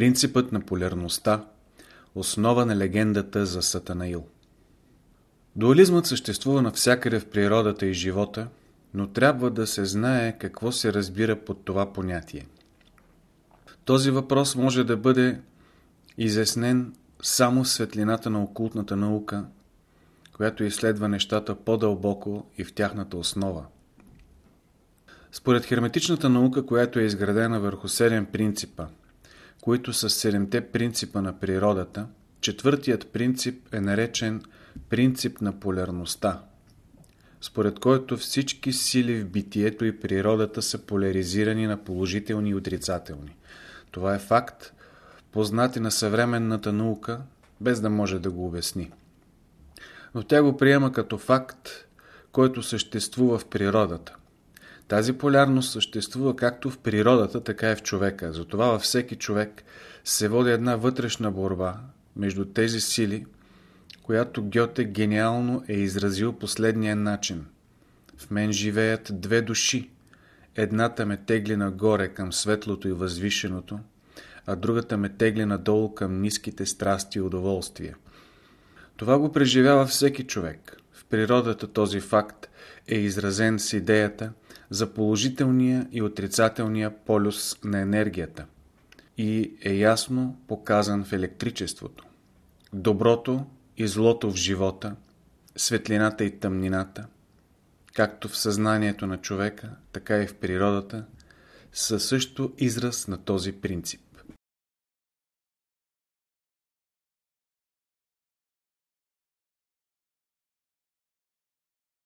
Принципът на полярността – основа на легендата за Сатанаил. Дуализмът съществува навсякъде в природата и живота, но трябва да се знае какво се разбира под това понятие. Този въпрос може да бъде изяснен само светлината на окултната наука, която изследва нещата по-дълбоко и в тяхната основа. Според херметичната наука, която е изградена върху седем принципа, които са седемте принципа на природата, четвъртият принцип е наречен принцип на полярността, според който всички сили в битието и природата са поляризирани на положителни и отрицателни. Това е факт, познат и на съвременната наука, без да може да го обясни. Но тя го приема като факт, който съществува в природата. Тази полярност съществува както в природата, така и в човека. Затова във всеки човек се води една вътрешна борба между тези сили, която Гьоте гениално е изразил последния начин. В мен живеят две души. Едната ме тегли нагоре към светлото и възвишеното, а другата ме тегли надолу към ниските страсти и удоволствия. Това го преживява всеки човек. В природата този факт е изразен с идеята за положителния и отрицателния полюс на енергията и е ясно показан в електричеството. Доброто и злото в живота, светлината и тъмнината, както в съзнанието на човека, така и в природата, са също израз на този принцип.